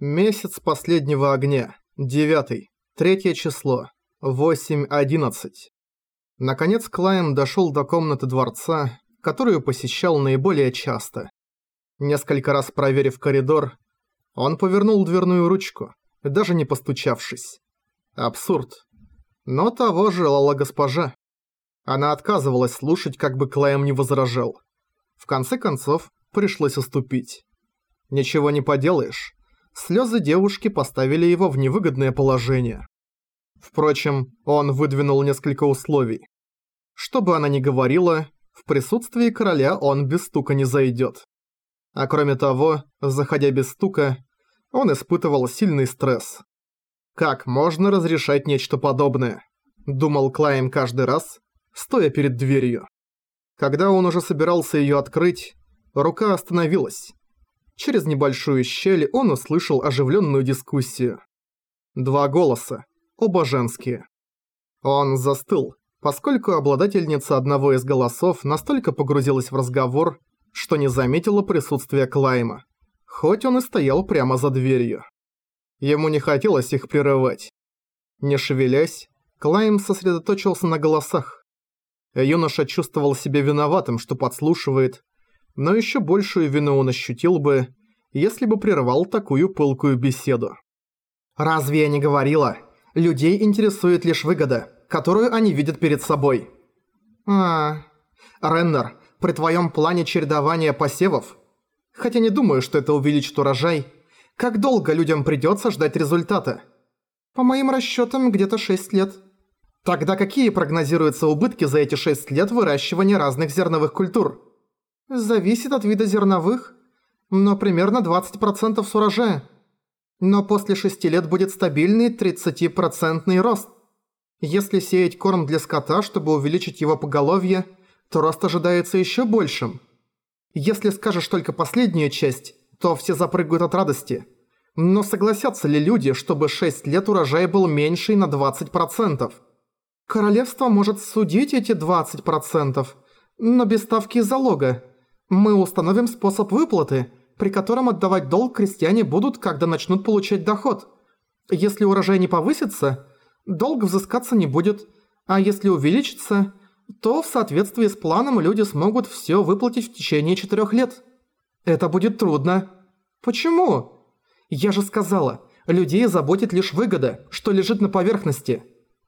Месяц последнего огня. Девятый. Третье число. 8.11. Наконец Клайм дошел до комнаты дворца, которую посещал наиболее часто. Несколько раз проверив коридор, он повернул дверную ручку, даже не постучавшись. Абсурд. Но того желала госпожа. Она отказывалась слушать, как бы Клайм не возражал. В конце концов, пришлось уступить. Ничего не поделаешь. Слезы девушки поставили его в невыгодное положение. Впрочем, он выдвинул несколько условий. Что бы она ни говорила, в присутствии короля он без стука не зайдет. А кроме того, заходя без стука, он испытывал сильный стресс. Как можно разрешать нечто подобное? Думал Клайм каждый раз, стоя перед дверью. Когда он уже собирался ее открыть, рука остановилась. Через небольшую щель он услышал оживленную дискуссию. Два голоса, оба женские. Он застыл, поскольку обладательница одного из голосов настолько погрузилась в разговор, что не заметила присутствия Клайма, хоть он и стоял прямо за дверью. Ему не хотелось их прерывать. Не шевелясь, Клайм сосредоточился на голосах. Юноша чувствовал себя виноватым, что подслушивает, но еще большую вину он ощутил бы, если бы прервал такую пылкую беседу. «Разве я не говорила? Людей интересует лишь выгода, которую они видят перед собой». «А, Реннер, при твоем плане чередования посевов, хотя не думаю, что это увеличит урожай, как долго людям придется ждать результата?» «По моим расчетам, где-то 6 лет». «Тогда какие прогнозируются убытки за эти 6 лет выращивания разных зерновых культур?» «Зависит от вида зерновых, но примерно 20% с урожая» но после шести лет будет стабильный 30% рост. Если сеять корм для скота, чтобы увеличить его поголовье, то рост ожидается еще большим. Если скажешь только последнюю часть, то все запрыгают от радости. Но согласятся ли люди, чтобы 6 лет урожай был меньше на 20%? Королевство может судить эти 20%, но без ставки залога. Мы установим способ выплаты – при котором отдавать долг крестьяне будут, когда начнут получать доход. Если урожай не повысится, долг взыскаться не будет, а если увеличится, то в соответствии с планом люди смогут все выплатить в течение четырех лет. Это будет трудно. Почему? Я же сказала, людей заботит лишь выгода, что лежит на поверхности.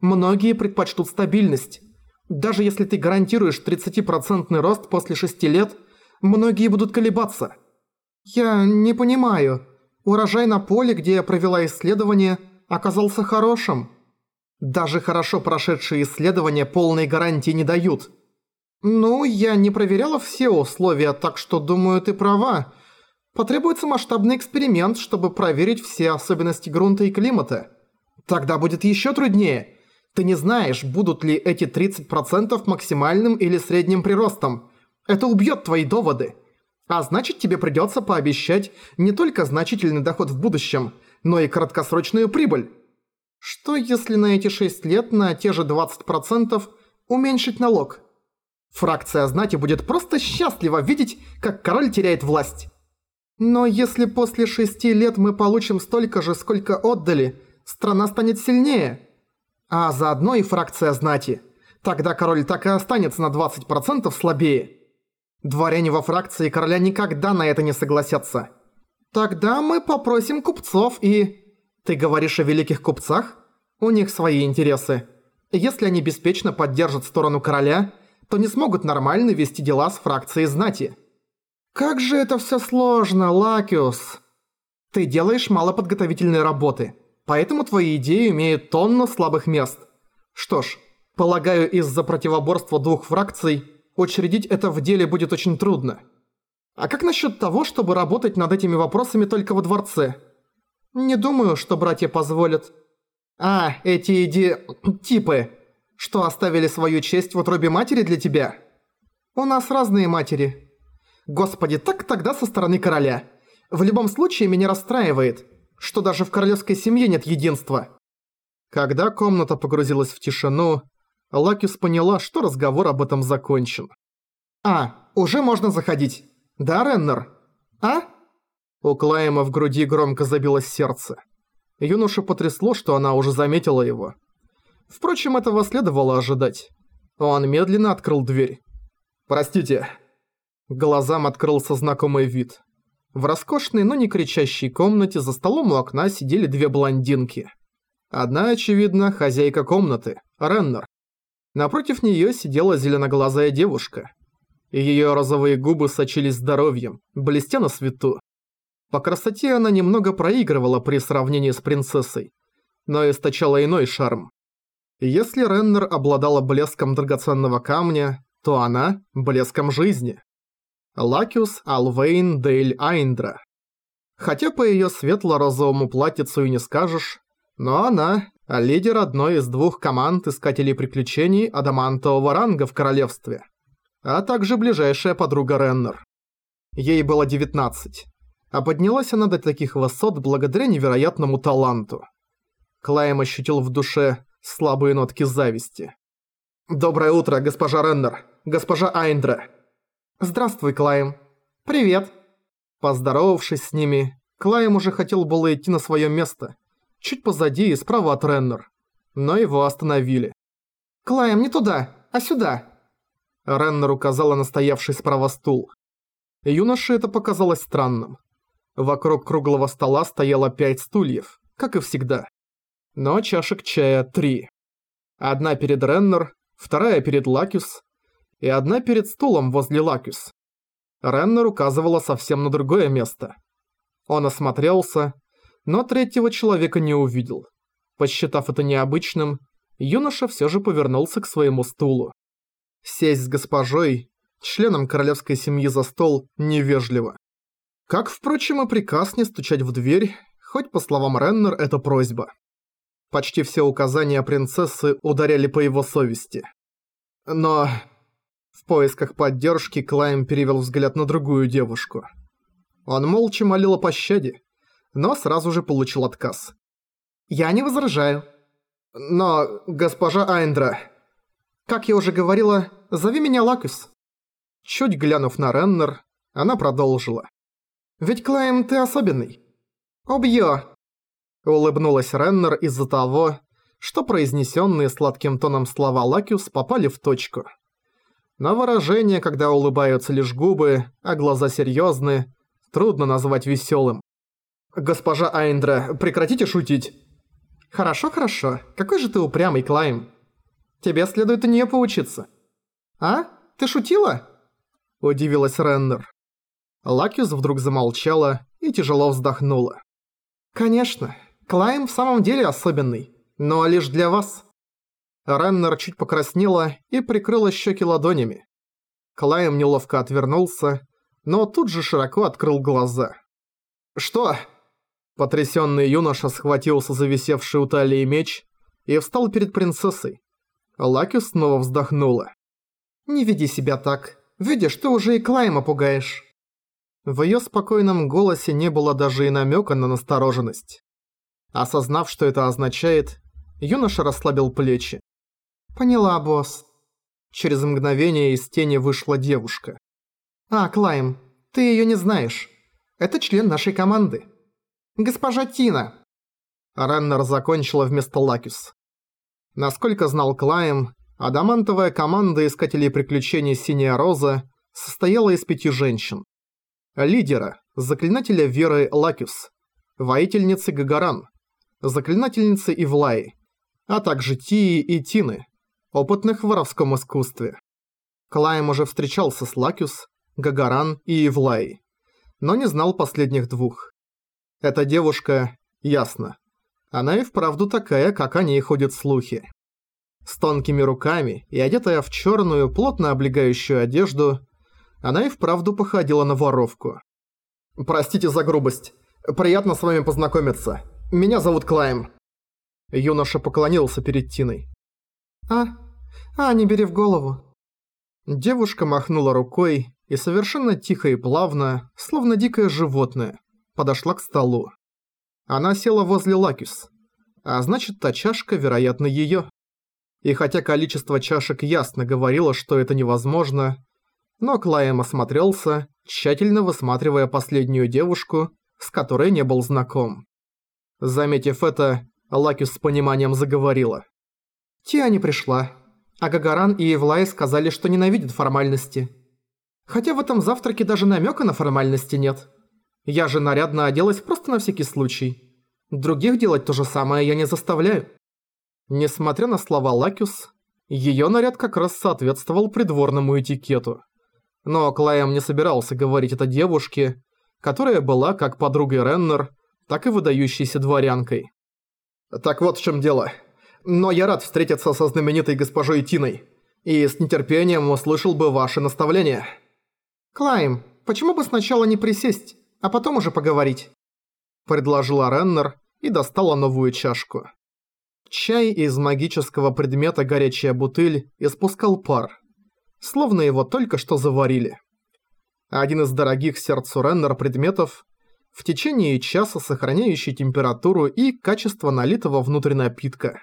Многие предпочтут стабильность. Даже если ты гарантируешь 30% рост после 6 лет, многие будут колебаться – «Я не понимаю. Урожай на поле, где я провела исследование, оказался хорошим. Даже хорошо прошедшие исследования полной гарантии не дают. Ну, я не проверяла все условия, так что думаю, ты права. Потребуется масштабный эксперимент, чтобы проверить все особенности грунта и климата. Тогда будет еще труднее. Ты не знаешь, будут ли эти 30% максимальным или средним приростом. Это убьет твои доводы». А значит, тебе придется пообещать не только значительный доход в будущем, но и краткосрочную прибыль. Что если на эти 6 лет на те же 20% уменьшить налог? Фракция знати будет просто счастлива видеть, как король теряет власть. Но если после 6 лет мы получим столько же, сколько отдали, страна станет сильнее. А заодно и фракция знати. Тогда король так и останется на 20% слабее. Дворяне во фракции короля никогда на это не согласятся. Тогда мы попросим купцов и... Ты говоришь о великих купцах? У них свои интересы. Если они беспечно поддержат сторону короля, то не смогут нормально вести дела с фракцией знати. Как же это все сложно, Лакиус. Ты делаешь мало подготовительной работы, поэтому твои идеи имеют тонну слабых мест. Что ж, полагаю, из-за противоборства двух фракций учредить это в деле будет очень трудно. А как насчет того, чтобы работать над этими вопросами только во дворце? Не думаю, что братья позволят. А, эти иди... типы, что оставили свою честь в утробе матери для тебя? У нас разные матери. Господи, так тогда со стороны короля. В любом случае меня расстраивает, что даже в королевской семье нет единства. Когда комната погрузилась в тишину, Лакис поняла, что разговор об этом закончен. «А, уже можно заходить. Да, Реннер? А?» У Клайма в груди громко забилось сердце. Юноша потрясло, что она уже заметила его. Впрочем, этого следовало ожидать. Он медленно открыл дверь. «Простите». Глазам открылся знакомый вид. В роскошной, но не кричащей комнате за столом у окна сидели две блондинки. Одна, очевидно, хозяйка комнаты, Реннер. Напротив нее сидела зеленоглазая девушка. Ее розовые губы сочились здоровьем, блестя на свету. По красоте она немного проигрывала при сравнении с принцессой, но источала иной шарм. Если Реннер обладала блеском драгоценного камня, то она – блеском жизни. Лакиус Алвейн Дейль Айндра. Хотя по её светло-розовому платьицу и не скажешь, но она – лидер одной из двух команд Искателей Приключений Адамантового ранга в королевстве, а также ближайшая подруга Реннер. Ей было 19, а поднялась она до таких высот благодаря невероятному таланту. Клайм ощутил в душе слабые нотки зависти. «Доброе утро, госпожа Реннер, госпожа Айндра!» «Здравствуй, Клайм. Привет!» Поздоровавшись с ними, Клайм уже хотел было идти на свое место, чуть позади и справа от Реннер, но его остановили. «Клайм, не туда, а сюда!» Реннер указала на стоявший справа стул. Юноше это показалось странным. Вокруг круглого стола стояло пять стульев, как и всегда. Но чашек чая три. Одна перед Реннер, вторая перед Лакюс, и одна перед стулом возле Лакюс. Реннер указывала совсем на другое место. Он осмотрелся, но третьего человека не увидел. Посчитав это необычным, юноша все же повернулся к своему стулу. Сесть с госпожой, членом королевской семьи за стол, невежливо. Как, впрочем, и приказ не стучать в дверь, хоть по словам Реннер это просьба. Почти все указания принцессы ударяли по его совести. Но в поисках поддержки Клайм перевел взгляд на другую девушку. Он молча молил о пощаде, но сразу же получил отказ. «Я не возражаю. Но, госпожа Айндра, как я уже говорила, зови меня Лакус». Чуть глянув на Реннер, она продолжила. «Ведь, Клайм, ты особенный. Убью!» Улыбнулась Реннер из-за того, что произнесенные сладким тоном слова Лакюс попали в точку. Но выражение, когда улыбаются лишь губы, а глаза серьезны, трудно назвать веселым. «Госпожа Айндра, прекратите шутить!» «Хорошо, хорошо. Какой же ты упрямый, Клайм. Тебе следует у нее поучиться». «А? Ты шутила?» Удивилась Реннер. Лакюс вдруг замолчала и тяжело вздохнула. «Конечно. Клайм в самом деле особенный. Но лишь для вас. Реннер чуть покраснела и прикрыла щеки ладонями. Клайм неловко отвернулся, но тут же широко открыл глаза. «Что?» Потрясённый юноша схватился за висевший у талии меч и встал перед принцессой. Лаки снова вздохнула. «Не веди себя так. Видишь, ты уже и Клайма пугаешь». В её спокойном голосе не было даже и намёка на настороженность. Осознав, что это означает, юноша расслабил плечи. «Поняла, босс». Через мгновение из тени вышла девушка. «А, Клайм, ты её не знаешь. Это член нашей команды. Госпожа Тина!» Реннер закончила вместо Лакис. Насколько знал Клайм, адамантовая команда Искателей Приключений Синяя Роза состояла из пяти женщин. Лидера, заклинателя веры Лакюс, воительницы Гагаран, заклинательницы Ивлаи, а также Тии и Тины, опытных в воровском искусстве. Клайм уже встречался с Лакюс, Гагаран и Ивлай, но не знал последних двух. Эта девушка, ясно, она и вправду такая, как о ней ходят слухи. С тонкими руками и одетая в черную, плотно облегающую одежду, она и вправду походила на воровку. «Простите за грубость. Приятно с вами познакомиться. Меня зовут Клайм». Юноша поклонился перед Тиной. «А? А, не бери в голову». Девушка махнула рукой и совершенно тихо и плавно, словно дикое животное, подошла к столу. Она села возле Лакис, а значит та чашка, вероятно, её. И хотя количество чашек ясно говорило, что это невозможно, но Клайм осмотрелся, тщательно высматривая последнюю девушку, с которой не был знаком. Заметив это, Лакис с пониманием заговорила. Тиа не пришла, а Гагаран и Ивлай сказали, что ненавидят формальности. Хотя в этом завтраке даже намека на формальности нет. Я же нарядно оделась просто на всякий случай. Других делать то же самое я не заставляю. Несмотря на слова Лакюс, ее наряд как раз соответствовал придворному этикету. Но Клайм не собирался говорить это девушке, которая была как подругой Реннер, так и выдающейся дворянкой. «Так вот в чем дело. Но я рад встретиться со знаменитой госпожой Тиной, и с нетерпением услышал бы ваши наставления». «Клайм, почему бы сначала не присесть, а потом уже поговорить?» Предложила Реннер и достала новую чашку. Чай из магического предмета «Горячая бутыль» испускал пар, словно его только что заварили. Один из дорогих сердцу Реннер предметов в течение часа сохраняющий температуру и качество налитого внутрь напитка.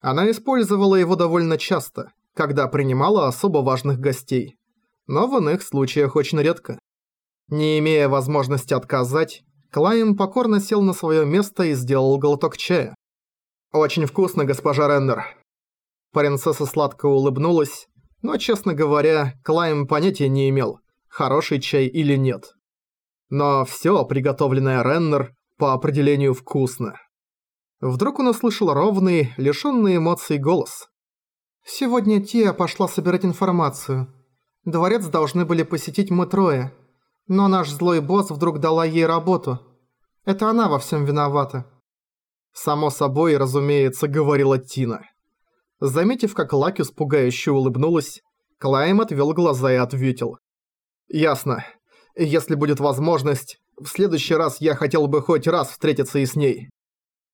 Она использовала его довольно часто, когда принимала особо важных гостей, но в иных случаях очень редко. Не имея возможности отказать, Клайм покорно сел на свое место и сделал глоток чая. «Очень вкусно, госпожа Реннер». Принцесса сладко улыбнулась, но, честно говоря, Клайм понятия не имел, хороший чай или нет. Но всё, приготовленное Реннер, по определению вкусно. Вдруг он услышал ровный, лишённый эмоций голос. «Сегодня Тия пошла собирать информацию. Дворец должны были посетить мы трое. Но наш злой босс вдруг дала ей работу. Это она во всем виновата». Само собой, разумеется, говорила Тина. Заметив, как Лакис пугающе улыбнулась, Клайм отвел глаза и ответил. «Ясно. Если будет возможность, в следующий раз я хотел бы хоть раз встретиться и с ней».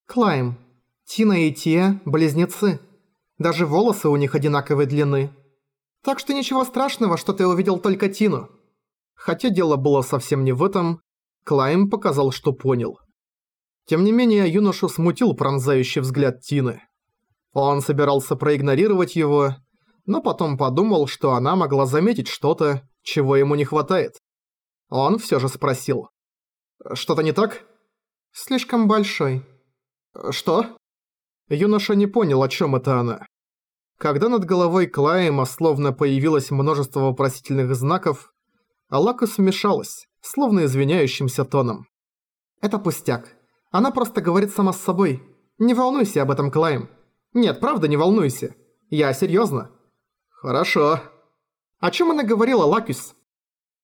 «Клайм, Тина и Тия – близнецы. Даже волосы у них одинаковой длины. Так что ничего страшного, что ты увидел только Тину». Хотя дело было совсем не в этом, Клайм показал, что понял. Тем не менее, юношу смутил пронзающий взгляд Тины. Он собирался проигнорировать его, но потом подумал, что она могла заметить что-то, чего ему не хватает. Он все же спросил. «Что-то не так?» «Слишком большой». «Что?» Юноша не понял, о чем это она. Когда над головой Клайма словно появилось множество вопросительных знаков, Алакус вмешалась, словно извиняющимся тоном. «Это пустяк. Она просто говорит сама с собой. Не волнуйся об этом, Клайм. Нет, правда, не волнуйся. Я серьезно. «Хорошо». «О чем она говорила, Лакус?»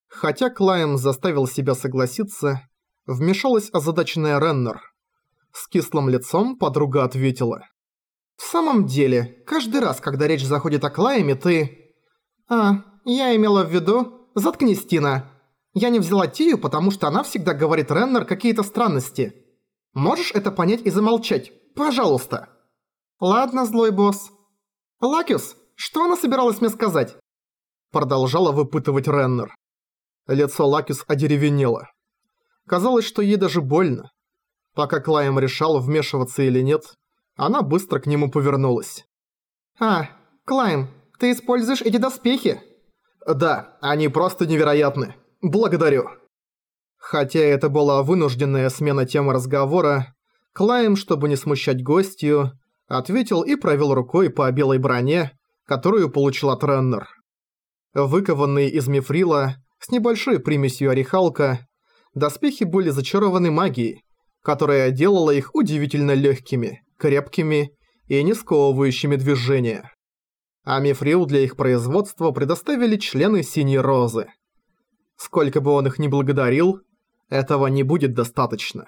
Хотя Клайм заставил себя согласиться, вмешалась озадаченная Реннер. С кислым лицом подруга ответила. «В самом деле, каждый раз, когда речь заходит о Клайме, ты...» «А, я имела в виду... Заткнись, Тина. Я не взяла Тию, потому что она всегда говорит Реннер какие-то странности. Можешь это понять и замолчать? Пожалуйста». «Ладно, злой босс». «Лакюс, что она собиралась мне сказать?» Продолжала выпытывать Реннер. Лицо Лакис одеревенело. Казалось, что ей даже больно. Пока Клайм решал, вмешиваться или нет, она быстро к нему повернулась. «А, Клайм, ты используешь эти доспехи?» «Да, они просто невероятны. Благодарю». Хотя это была вынужденная смена темы разговора, Клайм, чтобы не смущать гостью, ответил и провел рукой по белой броне, которую получила Треннер. Выкованные из мифрила, с небольшой примесью орехалка, доспехи были зачарованы магией, которая делала их удивительно легкими, крепкими и не сковывающими движения. А мифрил для их производства предоставили члены Синей Розы. Сколько бы он их ни благодарил, этого не будет достаточно.